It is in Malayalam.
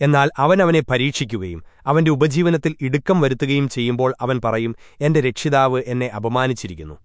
എന്നാൽ അവനവനെ പരീക്ഷിക്കുകയും അവന്റെ ഉപജീവനത്തിൽ ഇടുക്കം വരുത്തുകയും ചെയ്യുമ്പോൾ അവൻ പറയും എന്റെ രക്ഷിതാവ് എന്നെ അപമാനിച്ചിരിക്കുന്നു.